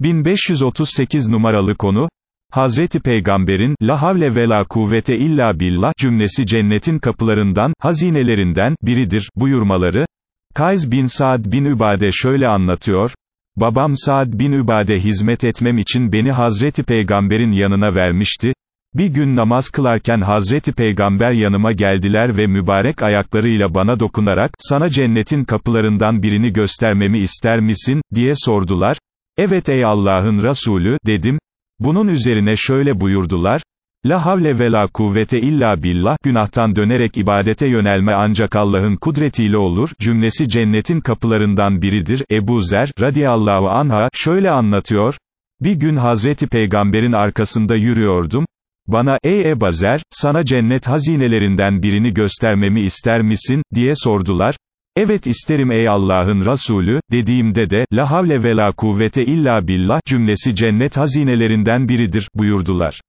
1538 numaralı konu, Hazreti Peygamber'in, la havle ve la kuvvete illa billah cümlesi cennetin kapılarından, hazinelerinden, biridir, buyurmaları, Kays bin Saad bin Übade şöyle anlatıyor, Babam Saad bin Übade hizmet etmem için beni Hazreti Peygamber'in yanına vermişti, bir gün namaz kılarken Hazreti Peygamber yanıma geldiler ve mübarek ayaklarıyla bana dokunarak, sana cennetin kapılarından birini göstermemi ister misin, diye sordular, evet ey Allah'ın Resulü, dedim, bunun üzerine şöyle buyurdular, La havle ve la kuvvete illa billah, günahtan dönerek ibadete yönelme ancak Allah'ın kudretiyle olur, cümlesi cennetin kapılarından biridir, Ebu Zer, radiyallahu anha, şöyle anlatıyor, bir gün Hazreti Peygamber'in arkasında yürüyordum, bana, ey Ebu Zer, sana cennet hazinelerinden birini göstermemi ister misin, diye sordular, evet isterim ey Allah'ın Resulü, dediğimde de, la havle ve la kuvvete illa billah, cümlesi cennet hazinelerinden biridir, buyurdular.